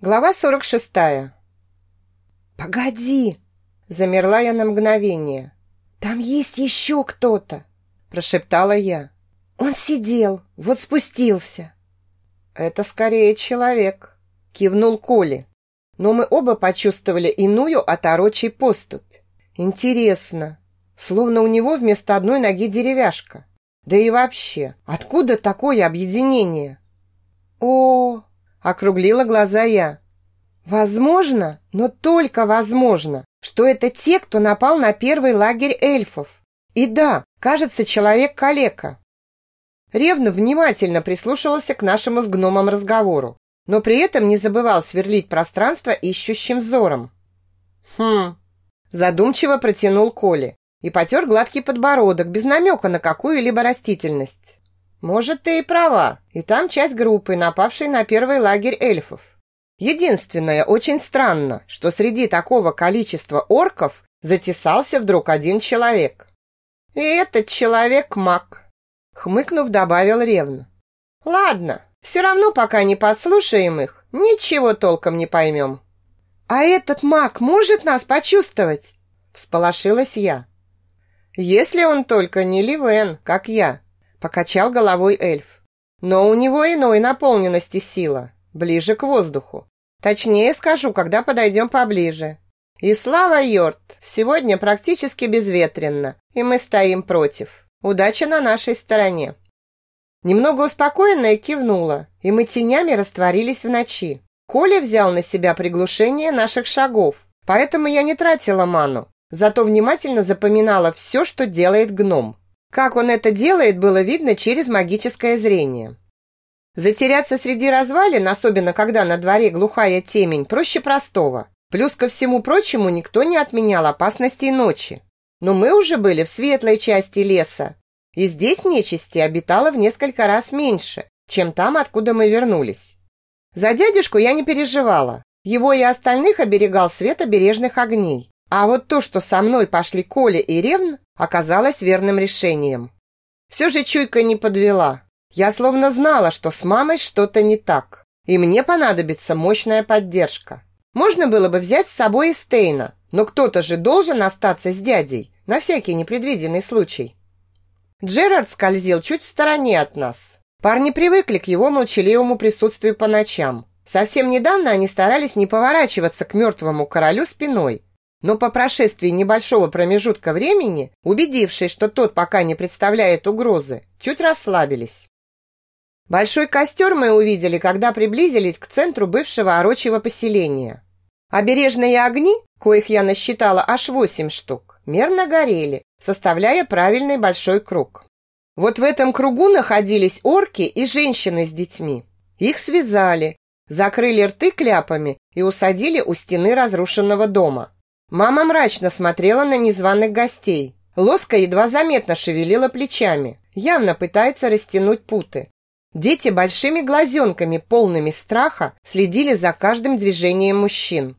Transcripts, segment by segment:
Глава 46. «Погоди!» Замерла я на мгновение. «Там есть еще кто-то!» Прошептала я. «Он сидел, вот спустился!» «Это скорее человек!» Кивнул Коли. Но мы оба почувствовали иную оторочий поступь. Интересно, словно у него вместо одной ноги деревяшка. Да и вообще, откуда такое объединение? О, округлила глаза я. Возможно, но только возможно, что это те, кто напал на первый лагерь эльфов. И да, кажется, человек-калека. Ревно внимательно прислушивался к нашему с гномом разговору, но при этом не забывал сверлить пространство ищущим взором. Хм, задумчиво протянул Коли и потер гладкий подбородок без намека на какую-либо растительность. Может, ты и права, и там часть группы, напавшей на первый лагерь эльфов. Единственное, очень странно, что среди такого количества орков затесался вдруг один человек. И этот человек маг. Хмыкнув, добавил ревно. Ладно, все равно пока не подслушаем их, ничего толком не поймем. А этот маг может нас почувствовать? Всполошилась я. Если он только не Ливен, как я, Покачал головой эльф. Но у него иной наполненности сила, ближе к воздуху. Точнее скажу, когда подойдем поближе. И слава Йорт, сегодня практически безветренно, и мы стоим против. Удача на нашей стороне. Немного успокоенная кивнула, и мы тенями растворились в ночи. Коля взял на себя приглушение наших шагов, поэтому я не тратила ману, зато внимательно запоминала все, что делает гном. Как он это делает, было видно через магическое зрение. Затеряться среди развалин, особенно когда на дворе глухая темень, проще простого. Плюс ко всему прочему никто не отменял опасностей ночи. Но мы уже были в светлой части леса, и здесь нечисти обитало в несколько раз меньше, чем там, откуда мы вернулись. За дядюшку я не переживала. Его и остальных оберегал свет обережных огней. А вот то, что со мной пошли Коля и Ревн, оказалось верным решением. Все же чуйка не подвела. Я словно знала, что с мамой что-то не так, и мне понадобится мощная поддержка. Можно было бы взять с собой Стейна, но кто-то же должен остаться с дядей, на всякий непредвиденный случай. Джерард скользил чуть в стороне от нас. Парни привыкли к его молчаливому присутствию по ночам. Совсем недавно они старались не поворачиваться к мертвому королю спиной, но по прошествии небольшого промежутка времени, убедившись, что тот пока не представляет угрозы, чуть расслабились. Большой костер мы увидели, когда приблизились к центру бывшего орочьего поселения. Обережные огни, коих я насчитала аж восемь штук, мерно горели, составляя правильный большой круг. Вот в этом кругу находились орки и женщины с детьми. Их связали, закрыли рты кляпами и усадили у стены разрушенного дома. Мама мрачно смотрела на незваных гостей. Лоска едва заметно шевелила плечами, явно пытается растянуть путы. Дети большими глазенками, полными страха, следили за каждым движением мужчин.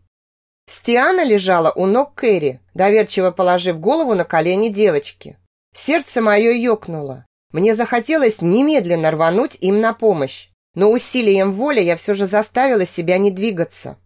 Стиана лежала у ног Кэрри, доверчиво положив голову на колени девочки. Сердце мое ёкнуло. Мне захотелось немедленно рвануть им на помощь, но усилием воли я все же заставила себя не двигаться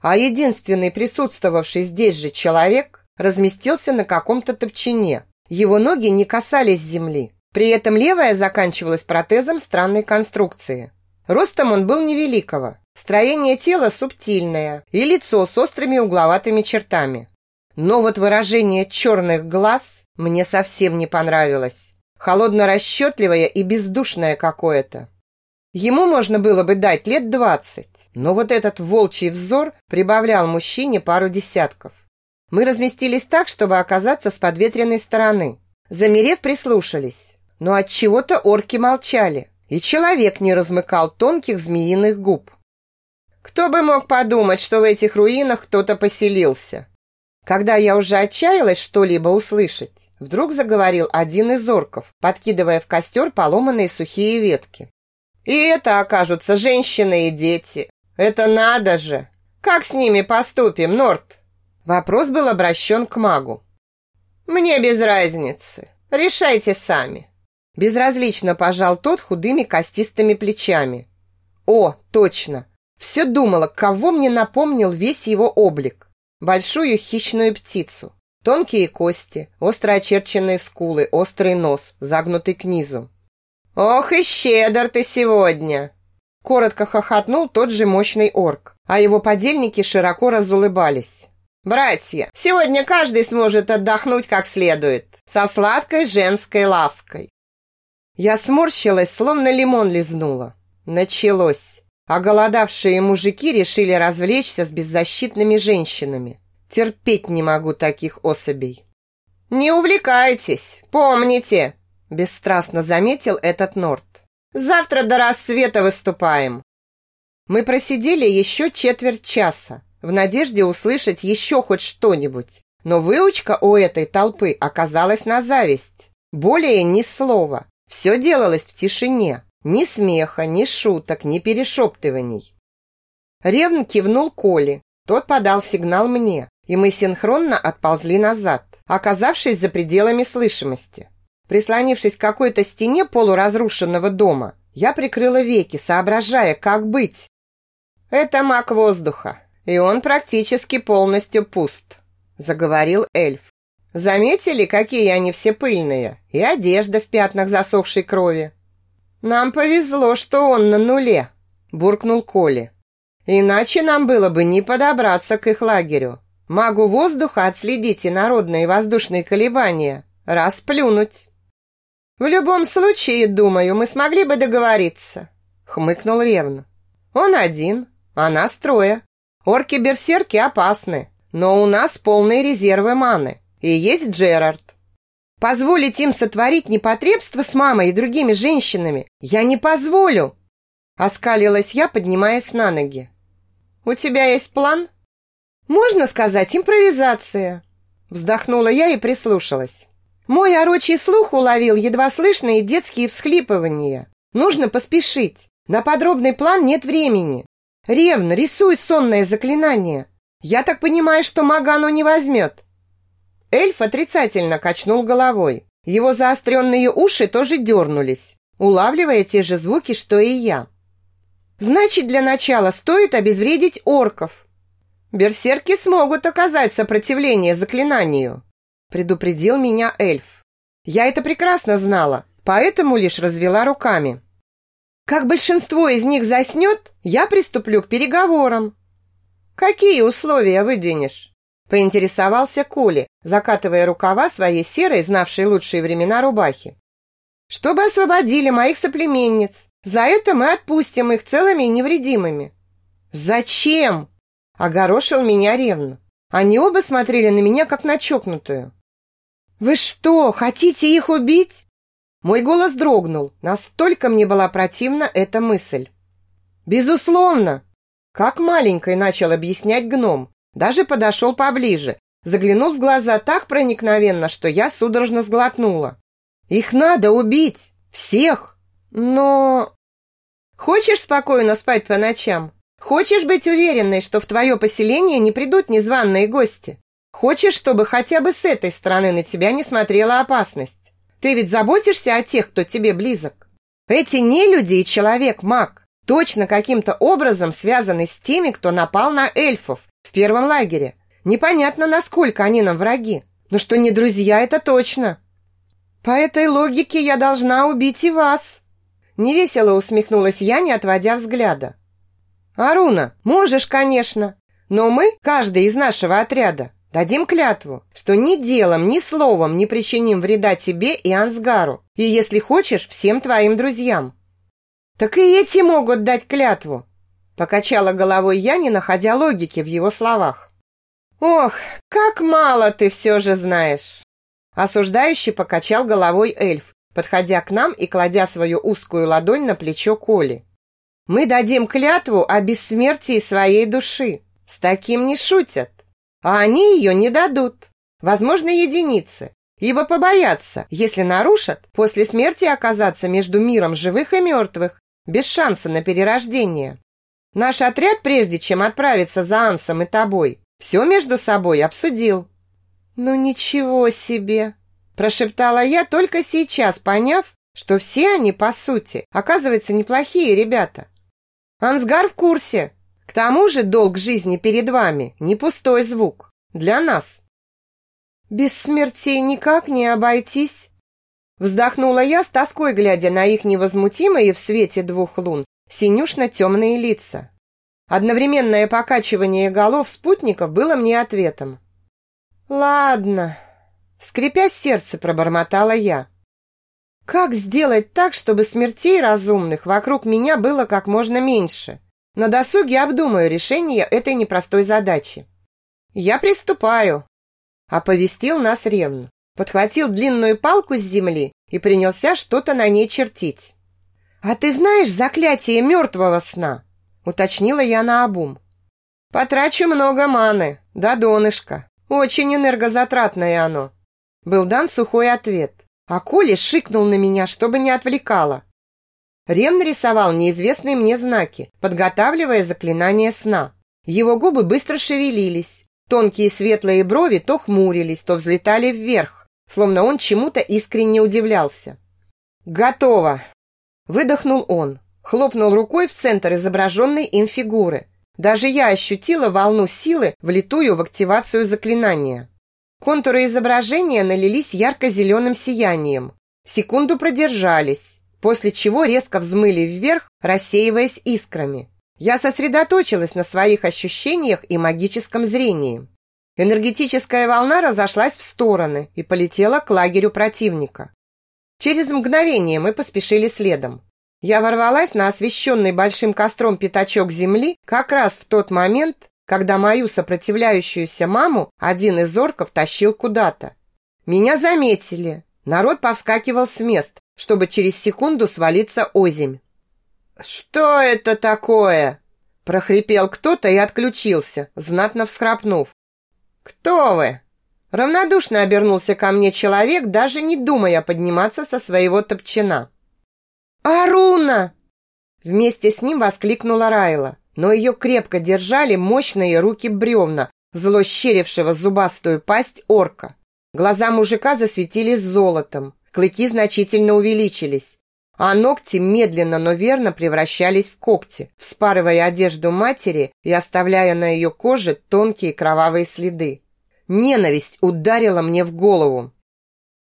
а единственный присутствовавший здесь же человек разместился на каком-то топчине. Его ноги не касались земли. При этом левая заканчивалась протезом странной конструкции. Ростом он был невеликого, строение тела субтильное и лицо с острыми угловатыми чертами. Но вот выражение черных глаз мне совсем не понравилось. Холодно-расчетливое и бездушное какое-то. Ему можно было бы дать лет двадцать, но вот этот волчий взор прибавлял мужчине пару десятков. Мы разместились так, чтобы оказаться с подветренной стороны. Замерев, прислушались. Но от чего-то орки молчали, и человек не размыкал тонких змеиных губ. Кто бы мог подумать, что в этих руинах кто-то поселился? Когда я уже отчаялась что-либо услышать, вдруг заговорил один из орков, подкидывая в костер поломанные сухие ветки. И это окажутся женщины и дети. Это надо же! Как с ними поступим, Норт? Вопрос был обращен к магу. Мне без разницы. Решайте сами. Безразлично пожал тот худыми костистыми плечами. О, точно! Все думала, кого мне напомнил весь его облик. Большую хищную птицу. Тонкие кости, остро очерченные скулы, острый нос, загнутый к низу. «Ох и щедр ты сегодня!» Коротко хохотнул тот же мощный орк, а его подельники широко разулыбались. «Братья, сегодня каждый сможет отдохнуть как следует, со сладкой женской лаской». Я сморщилась, словно лимон лизнула. Началось. Оголодавшие мужики решили развлечься с беззащитными женщинами. Терпеть не могу таких особей. «Не увлекайтесь, помните!» Бесстрастно заметил этот Норт. «Завтра до рассвета выступаем!» Мы просидели еще четверть часа, в надежде услышать еще хоть что-нибудь. Но выучка у этой толпы оказалась на зависть. Более ни слова. Все делалось в тишине. Ни смеха, ни шуток, ни перешептываний. Ревн кивнул Коле. Тот подал сигнал мне, и мы синхронно отползли назад, оказавшись за пределами слышимости. Прислонившись к какой-то стене полуразрушенного дома, я прикрыла веки, соображая, как быть. «Это маг воздуха, и он практически полностью пуст», – заговорил эльф. «Заметили, какие они все пыльные? И одежда в пятнах засохшей крови. «Нам повезло, что он на нуле», – буркнул Коли. «Иначе нам было бы не подобраться к их лагерю. Магу воздуха отследить и народные воздушные колебания. Расплюнуть». «В любом случае, думаю, мы смогли бы договориться», – хмыкнул Ревн. «Он один, а нас трое. Орки-берсерки опасны, но у нас полные резервы маны, и есть Джерард. Позволить им сотворить непотребство с мамой и другими женщинами я не позволю!» Оскалилась я, поднимаясь на ноги. «У тебя есть план?» «Можно сказать, импровизация!» Вздохнула я и прислушалась. Мой орочий слух уловил едва слышные детские всхлипывания. Нужно поспешить. На подробный план нет времени. Ревно, рисуй сонное заклинание. Я так понимаю, что Магану не возьмет. Эльф отрицательно качнул головой. Его заостренные уши тоже дернулись, улавливая те же звуки, что и я. «Значит, для начала стоит обезвредить орков. Берсерки смогут оказать сопротивление заклинанию», предупредил меня эльф. Я это прекрасно знала, поэтому лишь развела руками. Как большинство из них заснет, я приступлю к переговорам. Какие условия выдвинешь? Поинтересовался Коли, закатывая рукава своей серой, знавшей лучшие времена рубахи. «Чтобы освободили моих соплеменниц. За это мы отпустим их целыми и невредимыми». «Зачем?» – огорошил меня ревно. Они оба смотрели на меня, как на чокнутую. «Вы что, хотите их убить?» Мой голос дрогнул, настолько мне была противна эта мысль. «Безусловно!» Как маленькой начал объяснять гном, даже подошел поближе, заглянул в глаза так проникновенно, что я судорожно сглотнула. «Их надо убить! Всех! Но...» «Хочешь спокойно спать по ночам? Хочешь быть уверенной, что в твое поселение не придут незваные гости? Хочешь, чтобы хотя бы с этой стороны на тебя не смотрела опасность? Ты ведь заботишься о тех, кто тебе близок. Эти не люди и человек-маг точно каким-то образом связаны с теми, кто напал на эльфов в первом лагере. Непонятно, насколько они нам враги. Но что не друзья, это точно. По этой логике я должна убить и вас. Невесело усмехнулась я, не отводя взгляда. Аруна, можешь, конечно. Но мы, каждый из нашего отряда, дадим клятву, что ни делом, ни словом не причиним вреда тебе и Ансгару. И, если хочешь, всем твоим друзьям. Так и эти могут дать клятву. Покачала головой я, не находя логики в его словах. «Ох, как мало ты все же знаешь!» Осуждающий покачал головой эльф, подходя к нам и кладя свою узкую ладонь на плечо Коли. «Мы дадим клятву о бессмертии своей души. С таким не шутят. А они ее не дадут. Возможно, единицы. Ибо побоятся, если нарушат, после смерти оказаться между миром живых и мертвых, без шанса на перерождение. Наш отряд, прежде чем отправиться за Ансом и тобой, все между собой обсудил». «Ну ничего себе!» Прошептала я только сейчас, поняв, что все они, по сути, оказывается, неплохие ребята. «Ансгар в курсе!» К тому же долг жизни перед вами не пустой звук. Для нас. Без смертей никак не обойтись. Вздохнула я с тоской, глядя на их невозмутимые в свете двух лун синюшно-темные лица. Одновременное покачивание голов спутников было мне ответом. «Ладно», — скрипя сердце, пробормотала я. «Как сделать так, чтобы смертей разумных вокруг меня было как можно меньше? На досуге обдумаю решение этой непростой задачи». «Я приступаю», — оповестил нас Ревн. Подхватил длинную палку с земли и принялся что-то на ней чертить. «А ты знаешь заклятие мертвого сна?» уточнила я наобум. «Потрачу много маны, да донышка. Очень энергозатратное оно». Был дан сухой ответ, а Коля шикнул на меня, чтобы не отвлекало. Рем нарисовал неизвестные мне знаки, подготавливая заклинание сна. Его губы быстро шевелились. Тонкие светлые брови то хмурились, то взлетали вверх, словно он чему-то искренне удивлялся. «Готово!» Выдохнул он, хлопнул рукой в центр изображенной им фигуры. Даже я ощутила волну силы, влитую в активацию заклинания. Контуры изображения налились ярко-зеленым сиянием. Секунду продержались, после чего резко взмыли вверх, рассеиваясь искрами. Я сосредоточилась на своих ощущениях и магическом зрении. Энергетическая волна разошлась в стороны и полетела к лагерю противника. Через мгновение мы поспешили следом. Я ворвалась на освещенный большим костром пятачок земли как раз в тот момент, когда мою сопротивляющуюся маму один из орков тащил куда-то. Меня заметили. Народ повскакивал с мест, чтобы через секунду свалиться озимь. «Что это такое?» прохрипел кто-то и отключился, знатно всхрапнув. «Кто вы?» Равнодушно обернулся ко мне человек, даже не думая подниматься со своего топчина. «Аруна!» Вместе с ним воскликнула Райла, но ее крепко держали мощные руки бревна, зло щерившего зубастую пасть орка. Глаза мужика засветились золотом, клыки значительно увеличились, а ногти медленно, но верно превращались в когти, вспарывая одежду матери и оставляя на ее коже тонкие кровавые следы. Ненависть ударила мне в голову.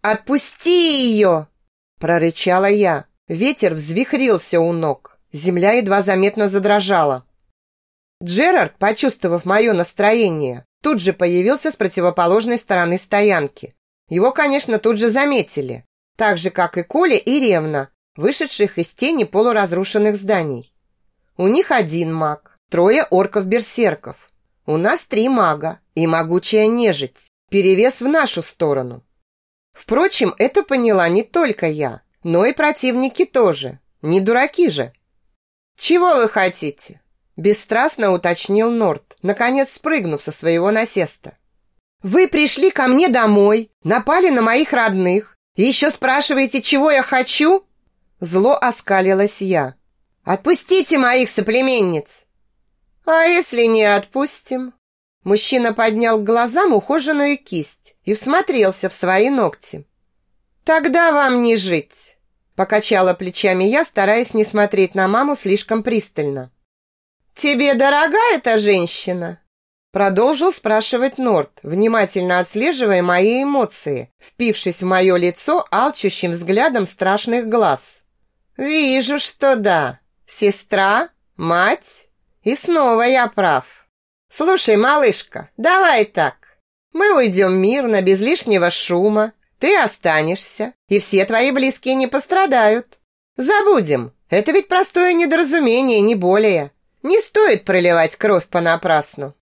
«Отпусти ее!» – прорычала я. Ветер взвихрился у ног. Земля едва заметно задрожала. Джерард, почувствовав мое настроение, тут же появился с противоположной стороны стоянки. Его, конечно, тут же заметили, так же, как и Коля и Ревна, вышедших из тени полуразрушенных зданий. У них один маг, трое орков-берсерков. У нас три мага и могучая нежить, перевес в нашу сторону. Впрочем, это поняла не только я но и противники тоже. Не дураки же. «Чего вы хотите?» Бесстрастно уточнил Норт, наконец спрыгнув со своего насеста. «Вы пришли ко мне домой, напали на моих родных и еще спрашиваете, чего я хочу?» Зло оскалилась я. «Отпустите моих соплеменниц!» «А если не отпустим?» Мужчина поднял к глазам ухоженную кисть и всмотрелся в свои ногти. «Тогда вам не жить!» Покачала плечами я, стараясь не смотреть на маму слишком пристально. «Тебе дорога эта женщина?» Продолжил спрашивать Норт, внимательно отслеживая мои эмоции, впившись в мое лицо алчущим взглядом страшных глаз. «Вижу, что да. Сестра? Мать? И снова я прав. Слушай, малышка, давай так. Мы уйдем мирно, без лишнего шума, ты останешься, и все твои близкие не пострадают. Забудем. Это ведь простое недоразумение, не более. Не стоит проливать кровь понапрасну.